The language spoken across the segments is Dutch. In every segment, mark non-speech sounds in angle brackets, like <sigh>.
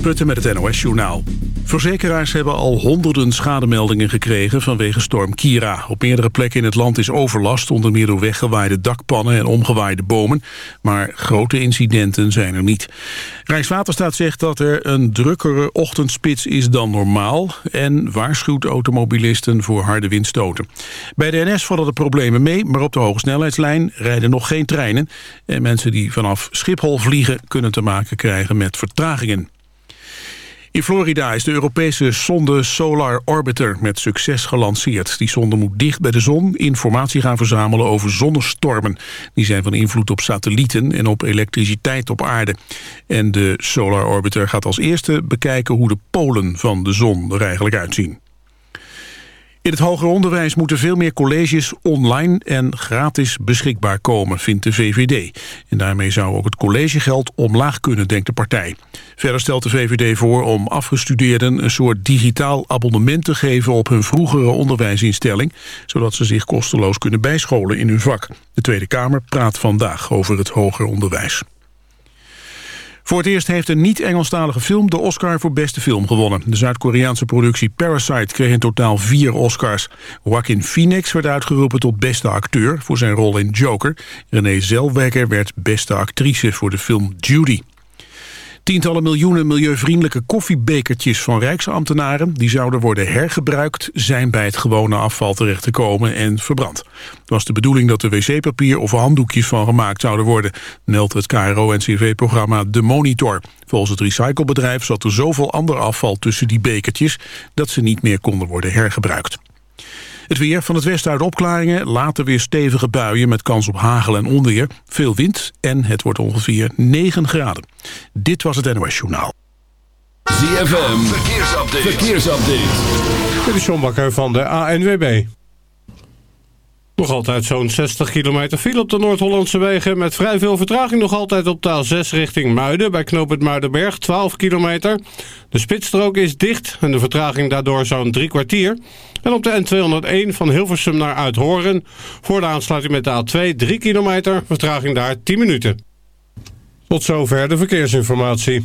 Putten met het NOS-journaal. Verzekeraars hebben al honderden schademeldingen gekregen vanwege storm Kira. Op meerdere plekken in het land is overlast, onder meer door weggewaaide dakpannen en omgewaaide bomen. Maar grote incidenten zijn er niet. Rijkswaterstaat zegt dat er een drukkere ochtendspits is dan normaal... en waarschuwt automobilisten voor harde windstoten. Bij de NS vallen de problemen mee, maar op de hogesnelheidslijn rijden nog geen treinen. En mensen die vanaf Schiphol vliegen kunnen te maken krijgen met vertragingen. In Florida is de Europese sonde Solar Orbiter met succes gelanceerd. Die sonde moet dicht bij de zon informatie gaan verzamelen over zonnestormen. Die zijn van invloed op satellieten en op elektriciteit op aarde. En de Solar Orbiter gaat als eerste bekijken hoe de polen van de zon er eigenlijk uitzien. In het hoger onderwijs moeten veel meer colleges online en gratis beschikbaar komen, vindt de VVD. En daarmee zou ook het collegegeld omlaag kunnen, denkt de partij. Verder stelt de VVD voor om afgestudeerden een soort digitaal abonnement te geven op hun vroegere onderwijsinstelling, zodat ze zich kosteloos kunnen bijscholen in hun vak. De Tweede Kamer praat vandaag over het hoger onderwijs. Voor het eerst heeft een niet-Engelstalige film de Oscar voor beste film gewonnen. De Zuid-Koreaanse productie Parasite kreeg in totaal vier Oscars. Joaquin Phoenix werd uitgeroepen tot beste acteur voor zijn rol in Joker. Renee Zellweger werd beste actrice voor de film Judy. Tientallen miljoenen milieuvriendelijke koffiebekertjes van rijksambtenaren... die zouden worden hergebruikt, zijn bij het gewone afval terecht te komen en verbrand. Het was de bedoeling dat er wc-papier of handdoekjes van gemaakt zouden worden... meldt het KRO-NCV-programma De Monitor. Volgens het recyclebedrijf zat er zoveel ander afval tussen die bekertjes... dat ze niet meer konden worden hergebruikt. Het weer van het westen uit opklaringen, later weer stevige buien met kans op hagel en onweer. Veel wind en het wordt ongeveer 9 graden. Dit was het NOS Journaal. ZFM, verkeersupdate. verkeersupdate. Dit is John Bakker van de ANWB. Nog altijd zo'n 60 kilometer file op de Noord-Hollandse wegen... met vrij veel vertraging nog altijd op taal 6 richting Muiden... bij knooppunt Muidenberg, 12 kilometer. De spitsstrook is dicht en de vertraging daardoor zo'n drie kwartier. En op de N201 van Hilversum naar Uithoren... voor de aansluiting met de A2 3 kilometer, vertraging daar 10 minuten. Tot zover de verkeersinformatie.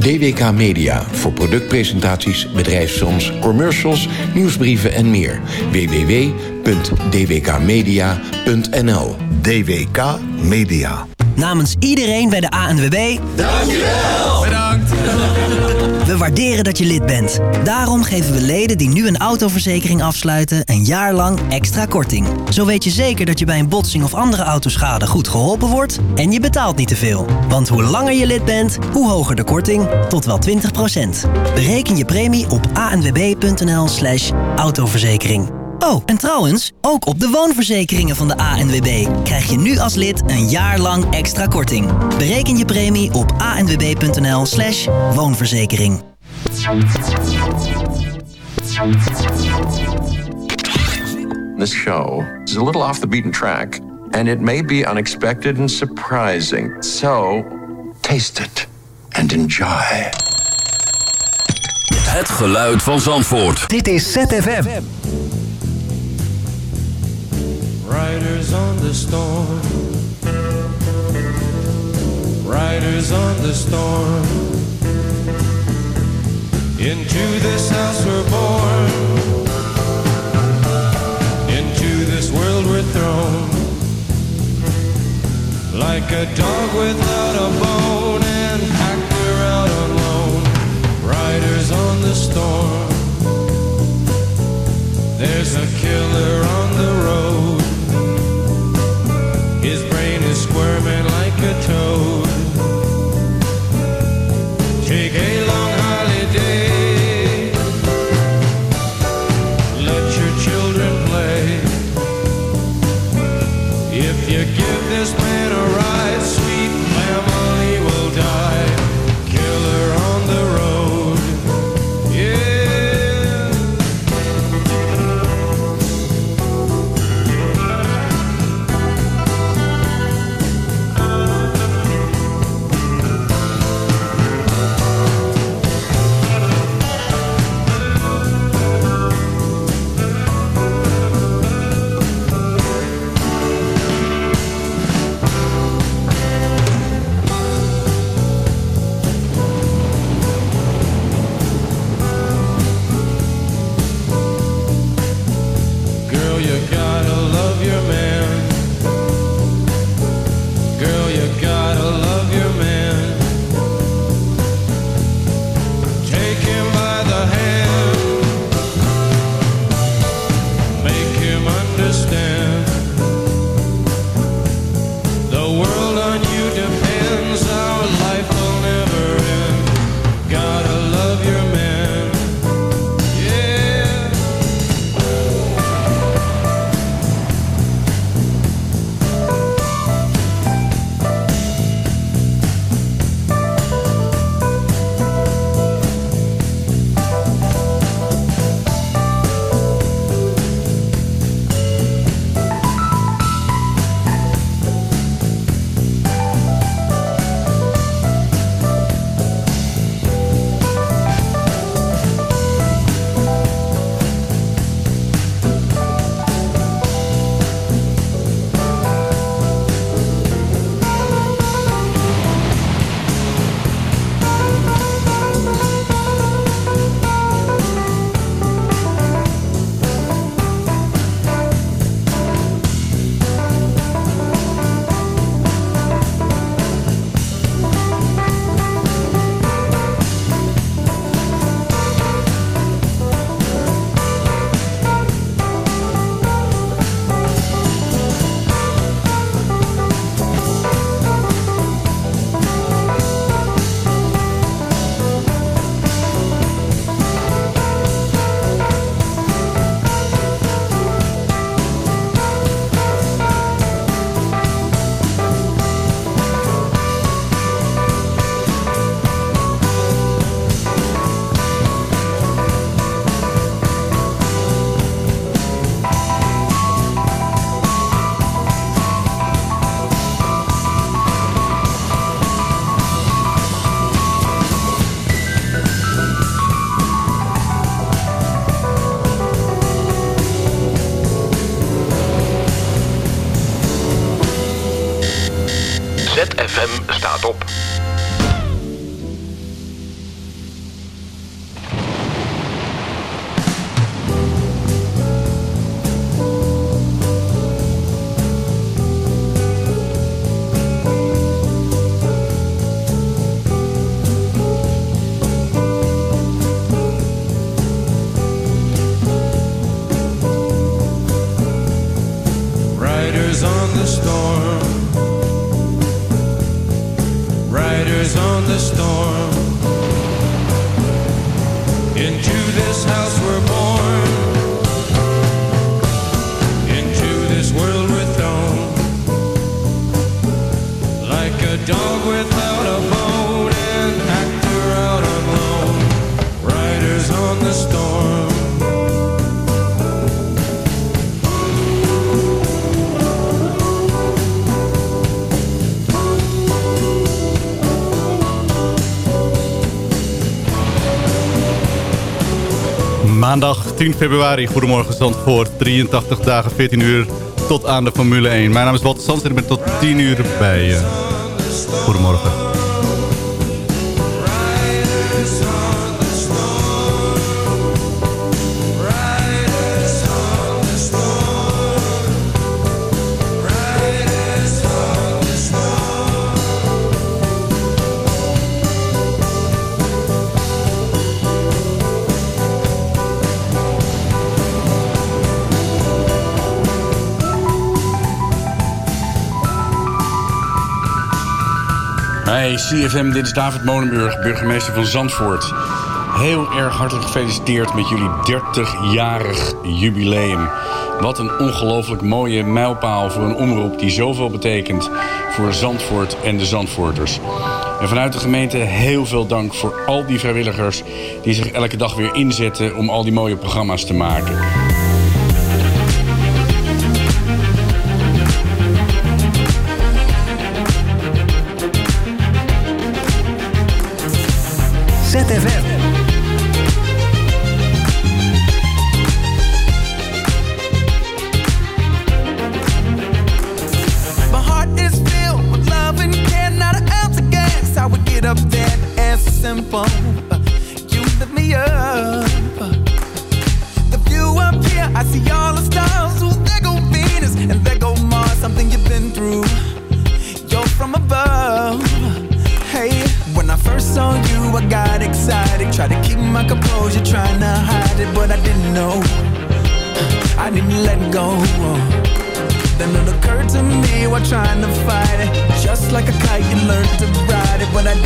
DWK Media voor productpresentaties, bedrijfsfilms, commercials, nieuwsbrieven en meer. www.dwkmedia.nl DWK Media. Namens iedereen bij de ANWB... Dankjewel. Bedankt. <laughs> We waarderen dat je lid bent. Daarom geven we leden die nu een autoverzekering afsluiten... een jaar lang extra korting. Zo weet je zeker dat je bij een botsing of andere autoschade goed geholpen wordt... en je betaalt niet te veel. Want hoe langer je lid bent, hoe hoger de korting. Tot wel 20% Bereken je premie op anwb.nl slash autoverzekering. Oh, en trouwens, ook op de woonverzekeringen van de ANWB krijg je nu als lid een jaar lang extra korting. Bereken je premie op anwb.nl slash woonverzekering. This show is a little off the beaten track and it may be unexpected and surprising. So, taste it and enjoy. Het geluid van Zandvoort. Dit is ZFM. Riders on the storm. Riders on the storm. Into this house we're born. Into this world we're thrown. Like a dog without a bone on the storm. There's a killer on Maandag 10 februari, goedemorgen Zandvoort. 83 dagen, 14 uur tot aan de Formule 1. Mijn naam is Walter Sands en ik ben tot 10 uur bij je. Goedemorgen. bij CFM. Dit is David Molenburg, burgemeester van Zandvoort. Heel erg hartelijk gefeliciteerd met jullie 30-jarig jubileum. Wat een ongelooflijk mooie mijlpaal voor een omroep die zoveel betekent voor Zandvoort en de Zandvoorters. En vanuit de gemeente heel veel dank voor al die vrijwilligers die zich elke dag weer inzetten om al die mooie programma's te maken.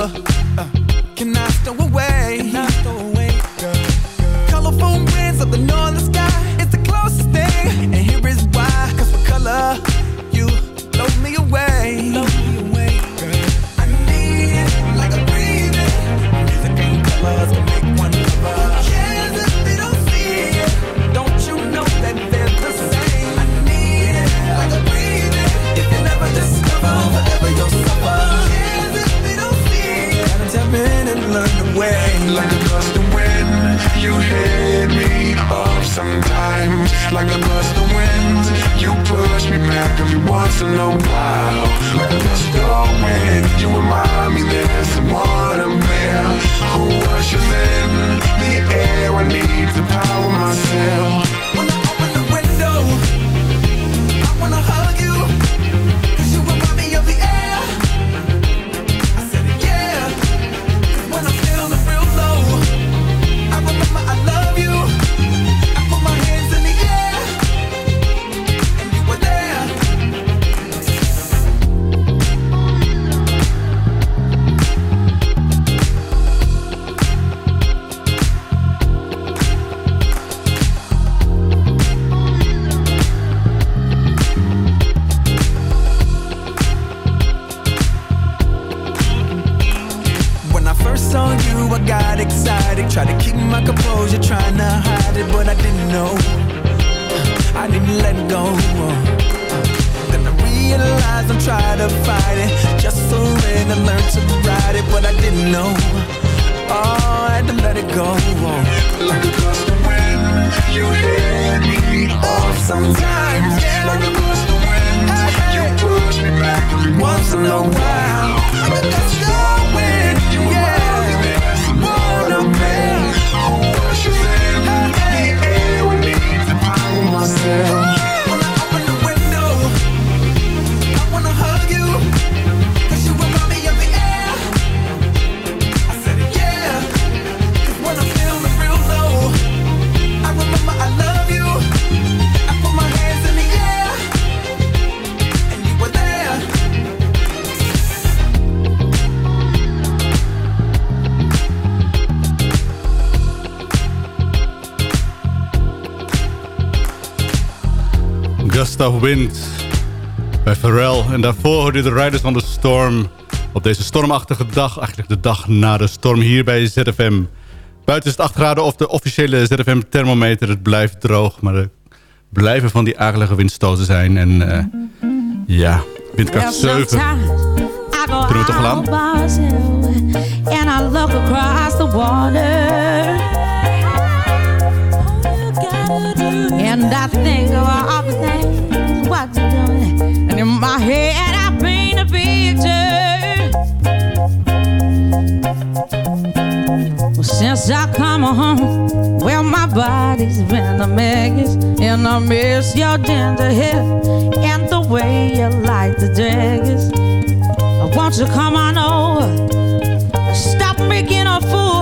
love. Wind bij Pharrell. En daarvoor hoorde je de Riders on the Storm op deze stormachtige dag. Eigenlijk de dag na de storm hier bij ZFM. Buiten is het 8 graden of de officiële ZFM thermometer. Het blijft droog, maar er blijven van die akelige windstoten zijn. En eh, ja, windkracht 7. Kunnen we toch wel aan? And I look across the water. And I think of all the things And in my head I paint a picture. Well, since I come home, well, my body's been a mess. And I miss your ginger hair and the way you like the dress. I want you come on over. Stop making a fool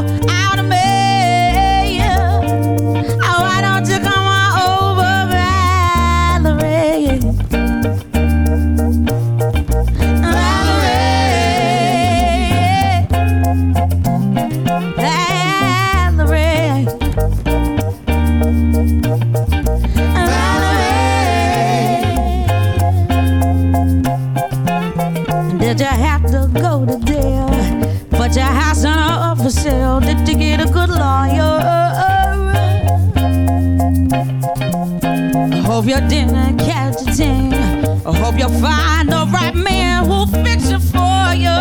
you didn't catch a thing. I hope you'll find the right man who'll fix it for you.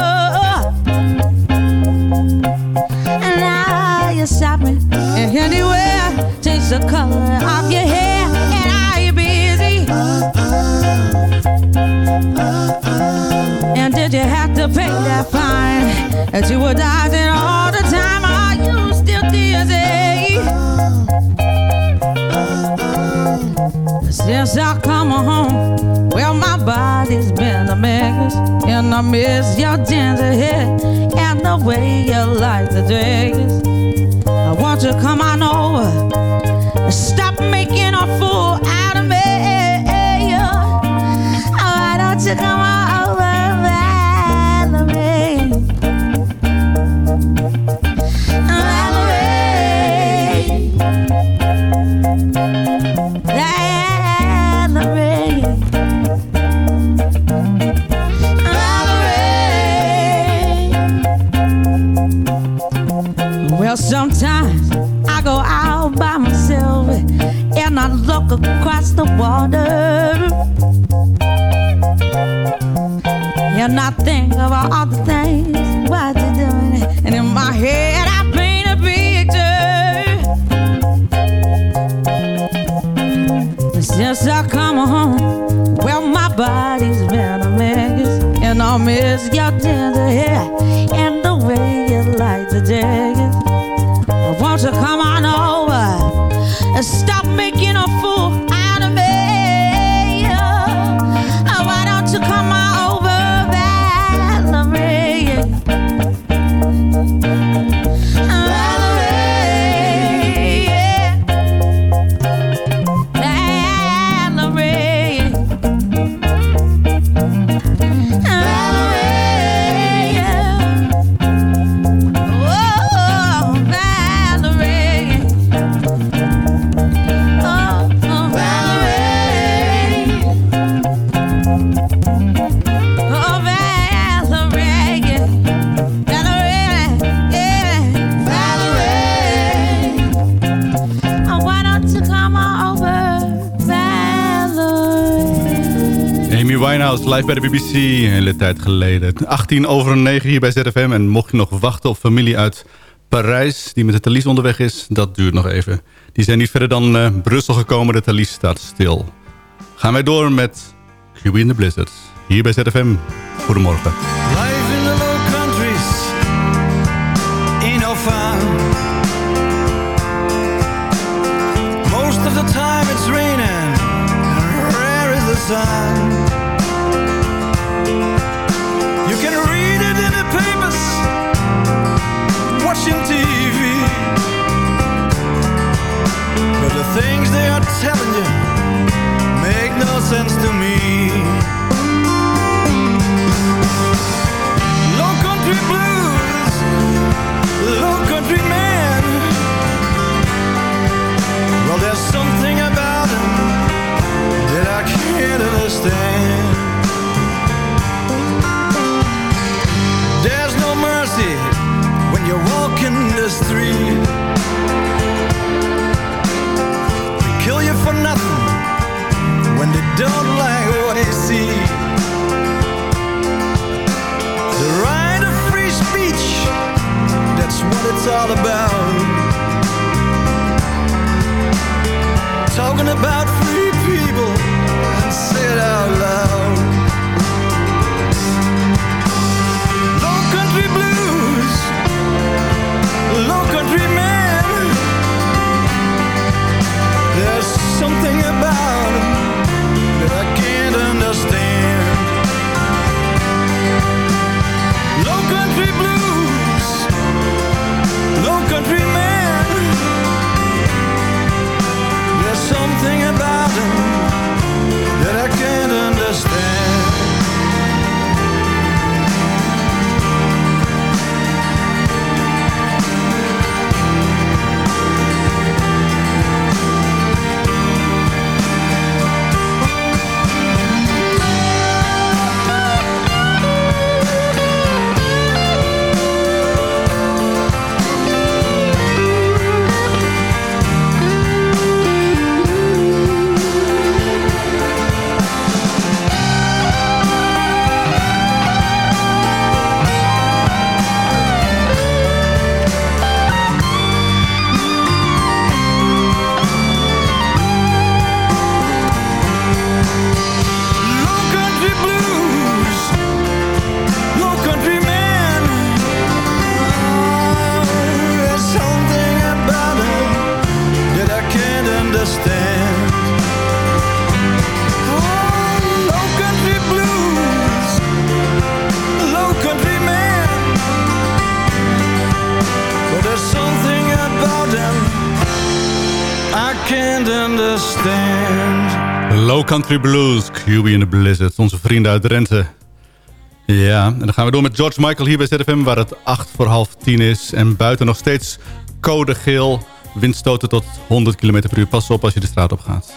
And now you're shopping anywhere. Change the color of your hair. And are you busy? And did you have to pay that fine that you were dodging all the time? Are you still dizzy? Since I come home, well, my body's been a mess. And I miss your ginger hair and the way you like the dress. I want you to come on over. Stop making a fool the water. And I think of all the things what you're doing. And in my head, I paint a picture. Since I come home, well, my body's been a mess. And I miss your tender hair live bij de BBC. Een hele tijd geleden. 18 over 9 hier bij ZFM. En mocht je nog wachten op familie uit Parijs... die met de Thalys onderweg is, dat duurt nog even. Die zijn niet verder dan uh, Brussel gekomen. De Thalys staat stil. Gaan wij door met QB in the Blizzards. Hier bij ZFM. Goedemorgen. Life in the low countries no fun. Most of the time it's raining, rare is the sun. Things they are telling you make no sense to me. Low country blues, low country man. Well, there's something about him that I can't understand. There's no mercy when you're walking the street. Don't like what they see. The right of free speech, that's what it's all about. Talking about Country Blues, QB in the Blizzard. Onze vrienden uit Drenthe. Ja, en dan gaan we door met George Michael hier bij ZFM... waar het 8 voor half 10 is. En buiten nog steeds code geel. Windstoten tot 100 km per uur. Pas op als je de straat op gaat.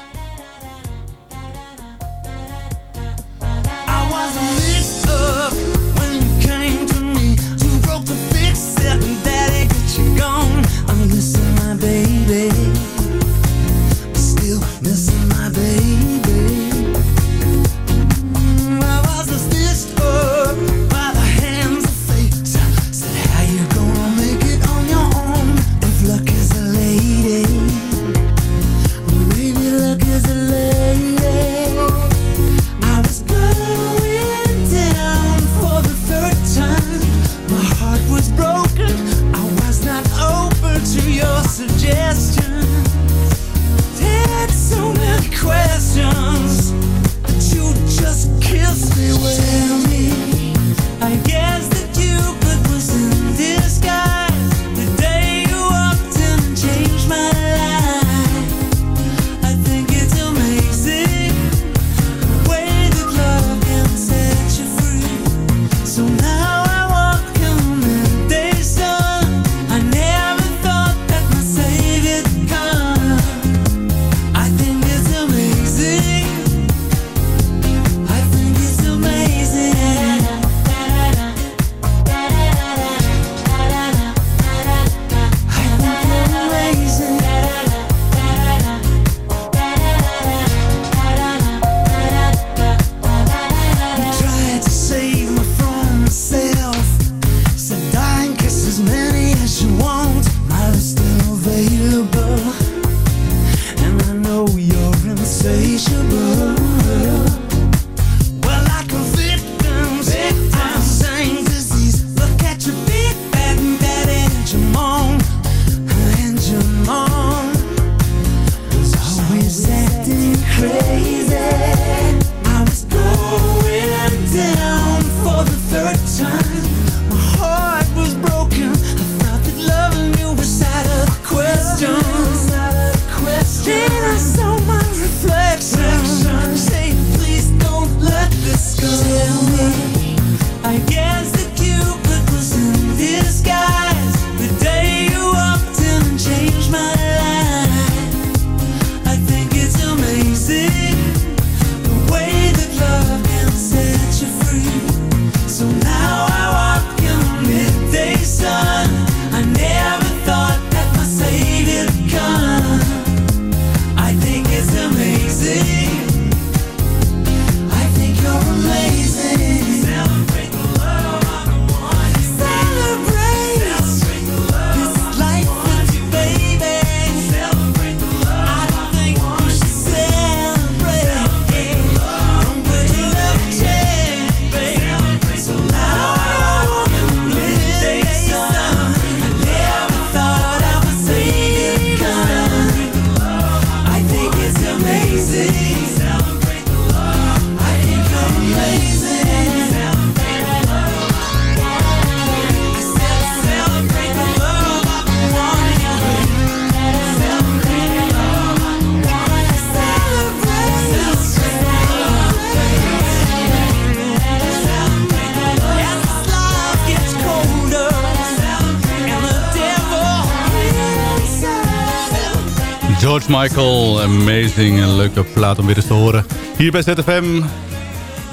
Michael, amazing. Een leuke plaat om weer eens te horen. Hier bij ZFM,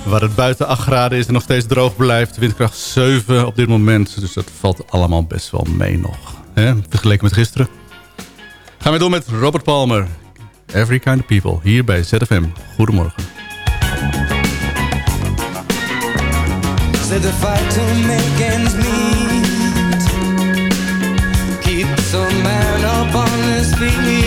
waar het buiten 8 graden is en nog steeds droog blijft. Windkracht 7 op dit moment, dus dat valt allemaal best wel mee nog. He? Vergeleken met gisteren. Gaan we door met Robert Palmer. Every Kind of People, hier bij ZFM. Goedemorgen. Certified to make man up on his feet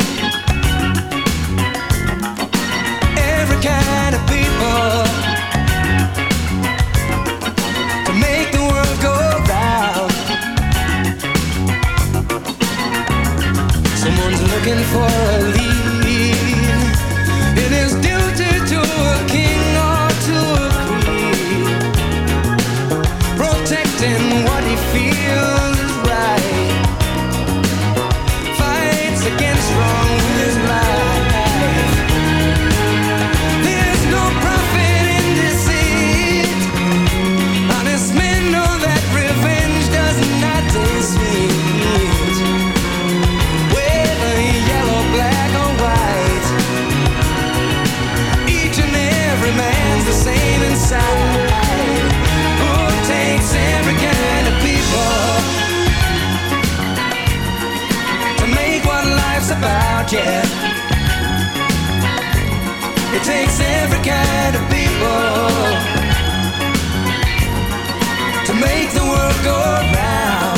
looking for takes every kind of people to make the world go round.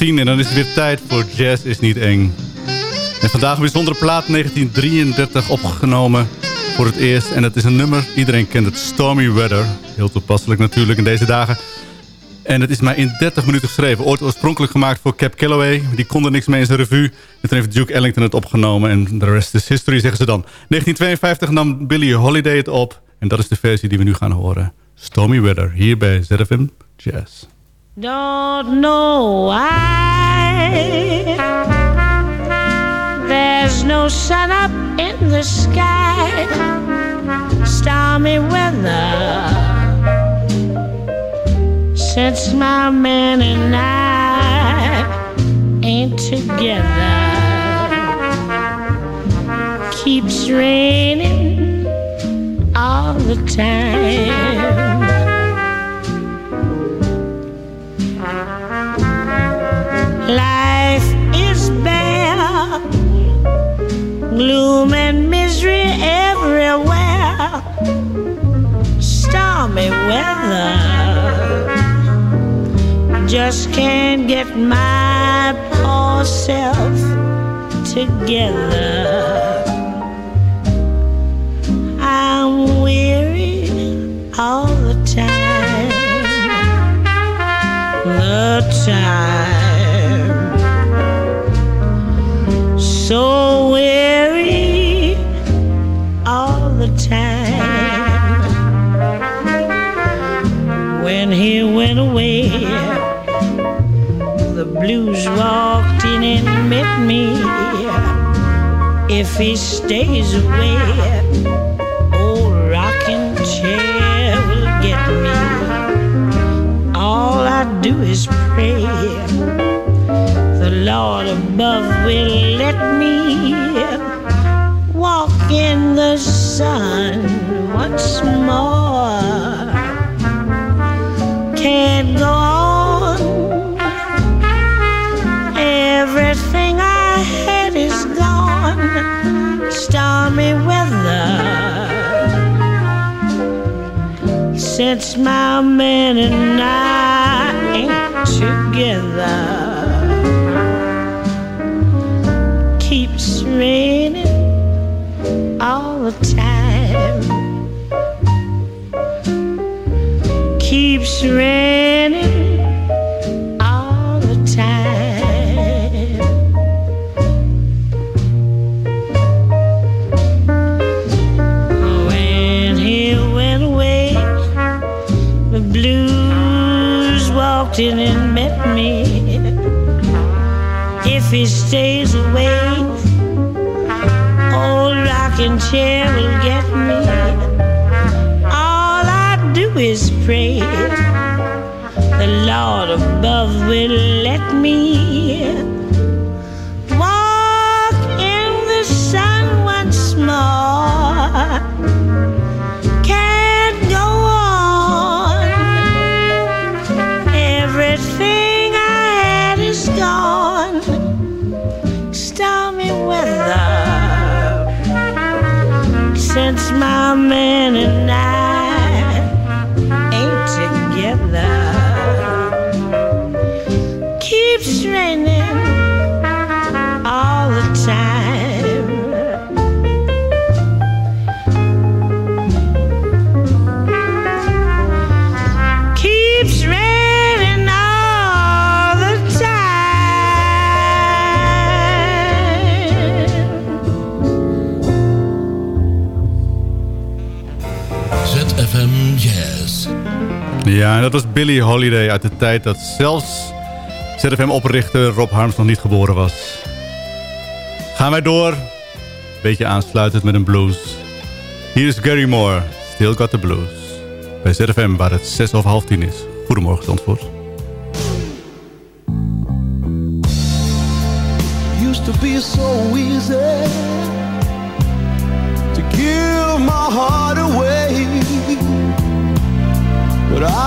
Tien en dan is het weer tijd voor Jazz is niet eng. En vandaag een bijzondere plaat 1933 opgenomen voor het eerst. En het is een nummer, iedereen kent het, Stormy Weather. Heel toepasselijk natuurlijk in deze dagen. En het is maar in 30 minuten geschreven. Ooit oorspronkelijk gemaakt voor Cap Calloway. Die kon er niks mee in zijn revue. En toen heeft Duke Ellington het opgenomen. En de rest is history, zeggen ze dan. 1952 nam Billie Holiday het op. En dat is de versie die we nu gaan horen. Stormy Weather, hier bij ZFM Jazz. Don't know why there's no sun up in the sky. Stormy weather since my man and I ain't together. Keeps raining all the time. Gloom and misery everywhere, stormy weather. Just can't get my poor self together. If he stays away, old rocking chair will get me all I do is pray. The Lord above will let me walk in the sun once more. Since my man and I ain't together. Is pray the Lord above will let me walk in the sun once more. Can't go on. Everything I had is gone. Stormy weather. Since my man dat was Billie Holiday uit de tijd dat zelfs ZFM-oprichter Rob Harms nog niet geboren was. Gaan wij door. Beetje aansluitend met een blues. Hier is Gary Moore, Still Got the Blues. Bij ZFM waar het 6 of half tien is. Goedemorgen, Zandvoort. used to be so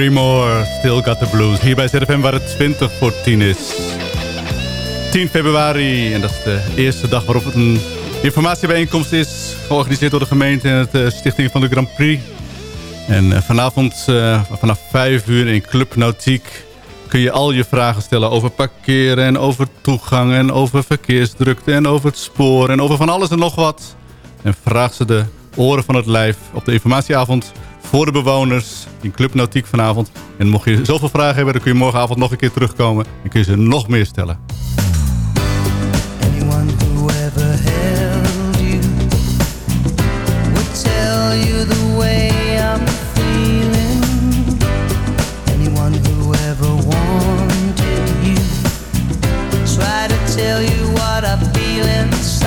Gary Moore, Still Got the Blues. Hier bij ZFM waar het 20 voor 10 is. 10 februari, en dat is de eerste dag waarop het een informatiebijeenkomst is. Georganiseerd door de gemeente en de uh, Stichting van de Grand Prix. En uh, vanavond uh, vanaf 5 uur in Club Nautiek kun je al je vragen stellen over parkeren en over toegang en over verkeersdrukte en over het spoor en over van alles en nog wat. En vraag ze de oren van het lijf op de informatieavond voor de bewoners in Club Nautiek vanavond. En mocht je zoveel vragen hebben, dan kun je morgenavond nog een keer terugkomen en kun je ze nog meer stellen. Tell you way I'm feeling.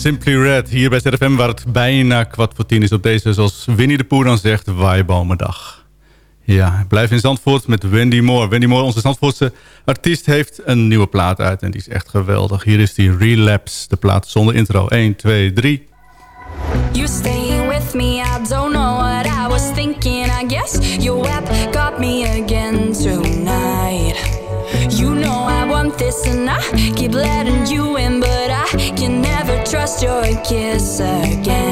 Simply Red hier bij ZFM... waar het bijna kwart voor tien is op deze, zoals Winnie de Poer dan zegt, waaibalmendag. Ja, blijf in Zandvoort met Wendy Moore. Wendy Moore, onze Zandvoortse artiest, heeft een nieuwe plaat uit... en die is echt geweldig. Hier is die Relapse, de plaat zonder intro. 1, 2, 3... You staying with me, I don't know what I was thinking. I guess your web got me again tonight. You know I want this and I keep letting kiss again.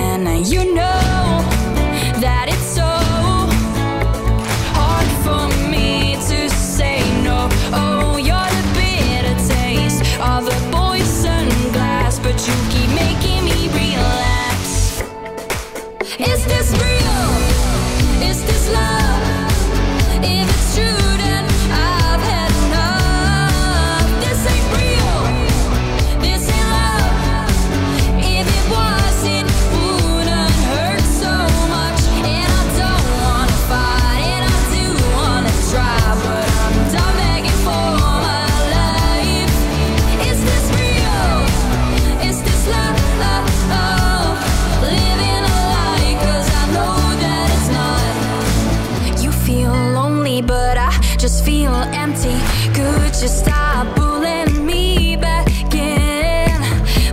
Empty. Could you stop pulling me back in?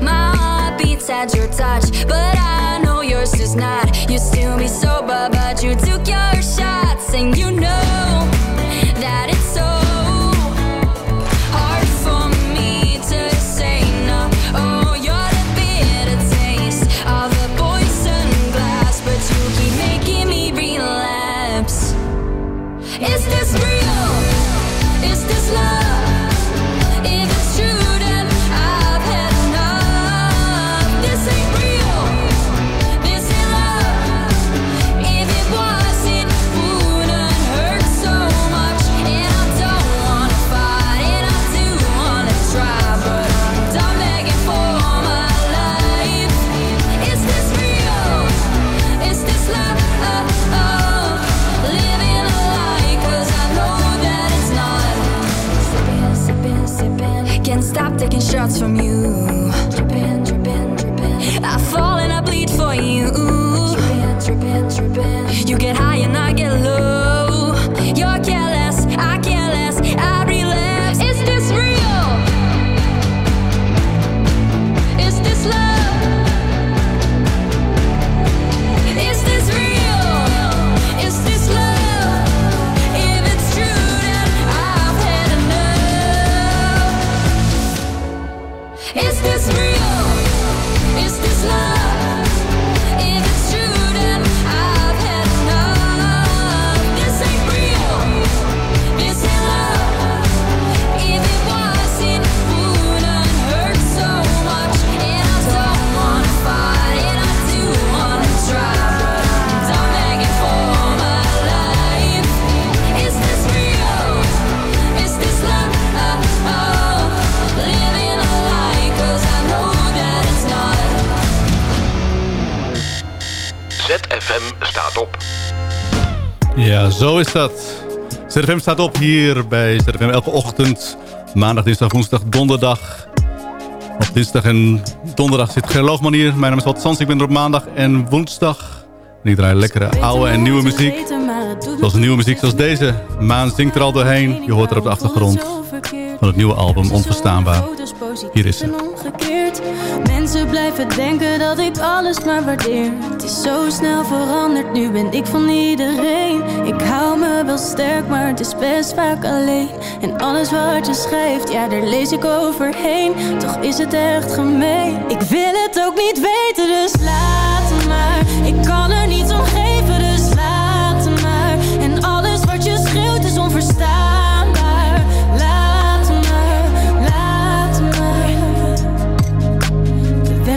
My heart beats at your touch, but I know yours is not. You still be sober, zo is dat. ZFM staat op hier bij ZFM elke ochtend. Maandag, dinsdag, woensdag, donderdag. Op dinsdag en donderdag zit Gerloogman hier. Mijn naam is Wat Sans, ik ben er op maandag en woensdag. En ik draai lekkere oude en nieuwe muziek. Zoals nieuwe muziek zoals deze. Maan zingt er al doorheen. Je hoort er op de achtergrond van het nieuwe album Onverstaanbaar. Hier is ze. Mensen blijven denken dat ik alles maar waardeer. Het is zo snel veranderd, nu ben ik van iedereen. Ik hou me wel sterk, maar het is best vaak alleen. En alles wat je schrijft, ja, daar lees ik overheen. Toch is het echt gemeen. Ik wil het ook niet weten, dus laat maar. Ik kan er niet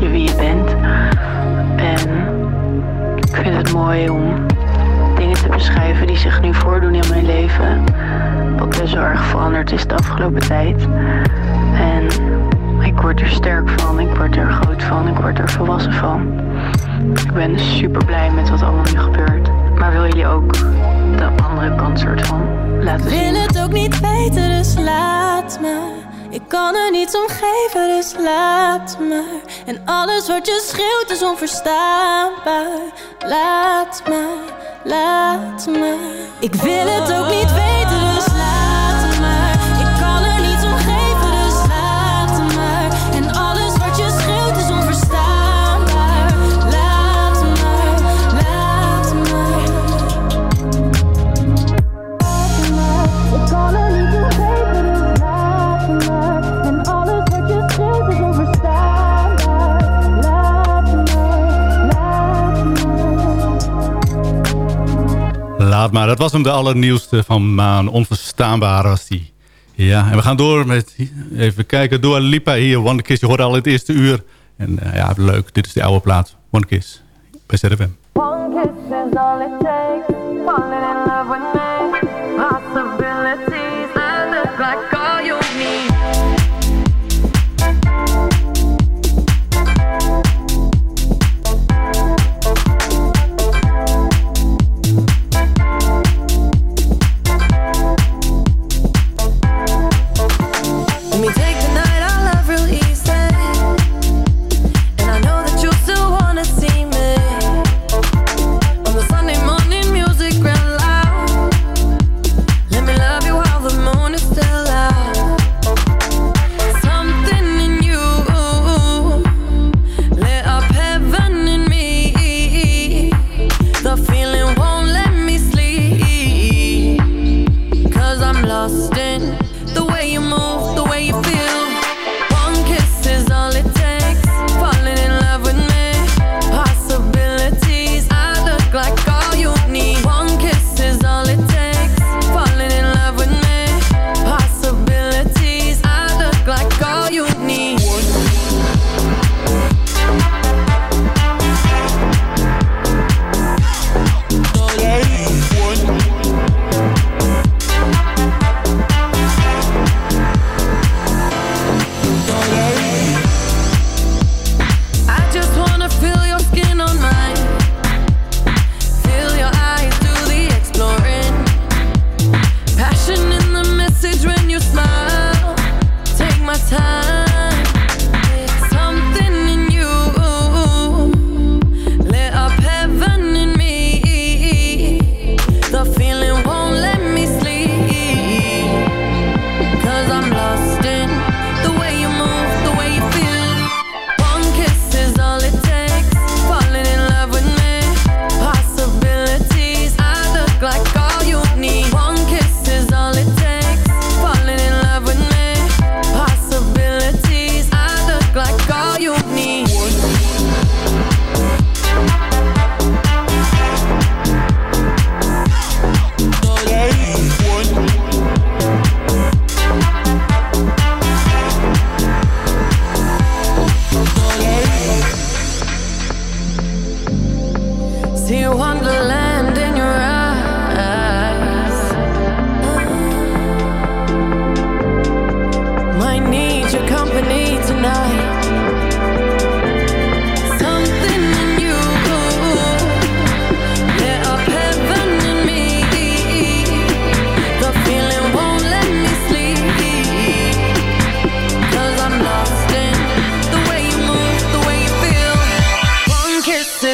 je wie je bent. En ik vind het mooi om dingen te beschrijven die zich nu voordoen in mijn leven. Wat best wel erg veranderd is de afgelopen tijd. En ik word er sterk van, ik word er groot van, ik word er volwassen van. Ik ben super blij met wat allemaal nu gebeurt. Maar wil jullie ook de andere kant soort van laten Ik zien? wil het ook niet weten, dus laat maar. Ik kan er niets om geven, dus laat maar. En alles wat je schreeuwt is onverstaanbaar. Laat maar, laat maar. Ik wil het ook niet weten, dus laat Maar, dat was hem de allernieuwste van Maan. Onverstaanbaar was die. Ja, en we gaan door met, even kijken, Dua Lipa hier. One Kiss, je hoorde al het eerste uur. En uh, ja, leuk, dit is de oude plaat. One Kiss, bij ZFM. One kiss is all it takes. In love with.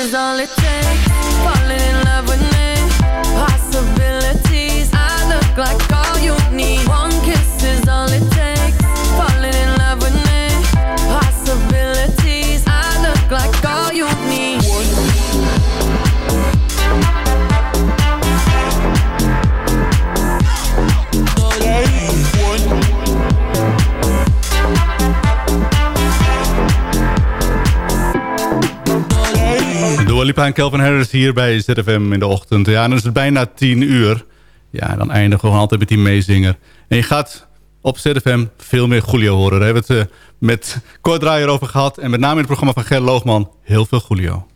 Is all it takes. Lipa en Kelvin Harris hier bij ZFM in de ochtend. Ja, dan is het bijna 10 uur. Ja, dan eindigen we gewoon altijd met die meezinger. En je gaat op ZFM veel meer Julio horen. Daar hebben we het eh, met Kort Draaier over gehad. En met name in het programma van Ger Loogman heel veel Julio.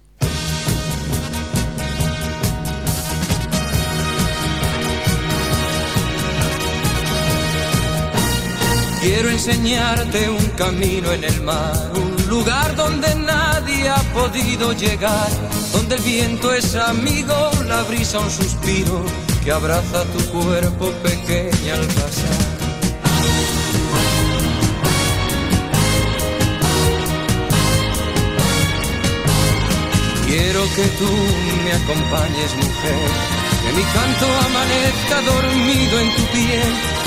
Quiero enseñarte un camino en el mar, lugar donde nadie ha podido llegar, donde el viento es amigo, la brisa un suspiro que abraza tu cuerpo pequeña al pasar. Quiero que tú me acompañes, mujer, que mi canto amanezca dormido en tu piel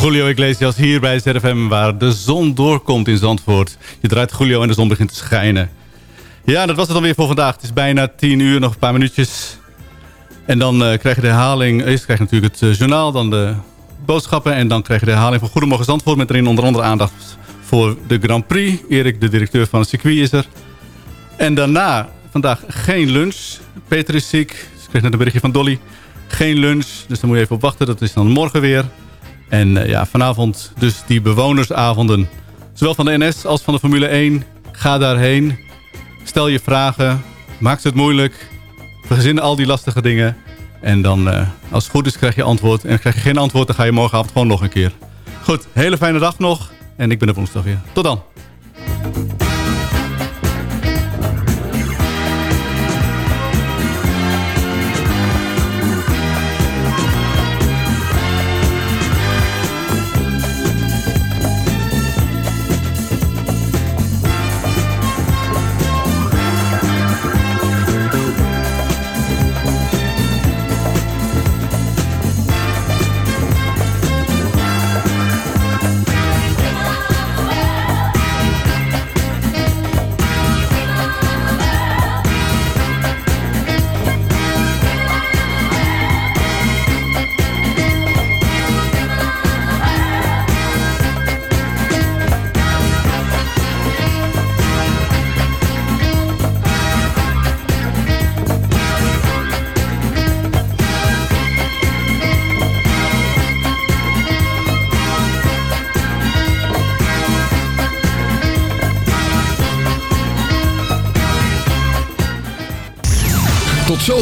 Julio Iglesias hier bij ZFM waar de zon doorkomt in Zandvoort. Je draait Julio en de zon begint te schijnen. Ja, dat was het dan weer voor vandaag. Het is bijna tien uur, nog een paar minuutjes. En dan uh, krijg je de herhaling. Eerst krijg je natuurlijk het uh, journaal, dan de boodschappen. En dan krijg je de herhaling van Goedemorgen Zandvoort. Met erin onder andere aandacht voor de Grand Prix. Erik, de directeur van het circuit, is er. En daarna vandaag geen lunch. Peter is ziek. Dus ik kreeg net een berichtje van Dolly. Geen lunch, dus daar moet je even op wachten. Dat is dan morgen weer. En uh, ja, vanavond dus die bewonersavonden. Zowel van de NS als van de Formule 1. Ga daarheen. Stel je vragen. Maak het moeilijk. Verzin al die lastige dingen. En dan, uh, als het goed is, krijg je antwoord. En krijg je geen antwoord, dan ga je morgenavond gewoon nog een keer. Goed, hele fijne dag nog. En ik ben er woensdag weer. Tot dan.